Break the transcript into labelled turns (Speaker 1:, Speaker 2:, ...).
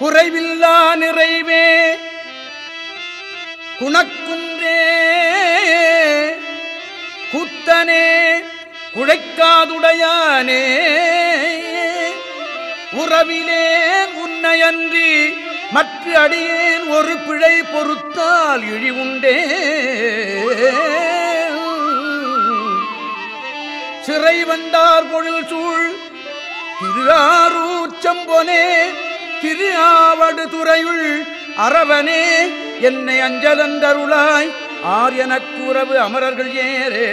Speaker 1: குறைவில்லா நிறைவே. குணக்குன்றே. குத்தனே குழைக்காதுடையானே. உறவிலேன் உன்னையன்றி மற்ற அடியேன் ஒரு பிழை பொறுத்தால் இழிவுண்டே. சிறை வந்தார் பொழில் சூழ் திருஆரூச்சம்பொனே திரு ஆவடு துறையுள் அரவனே என்னை அஞ்சலந்தருளாய் ஆர் எனக் அமரர்கள் ஏரே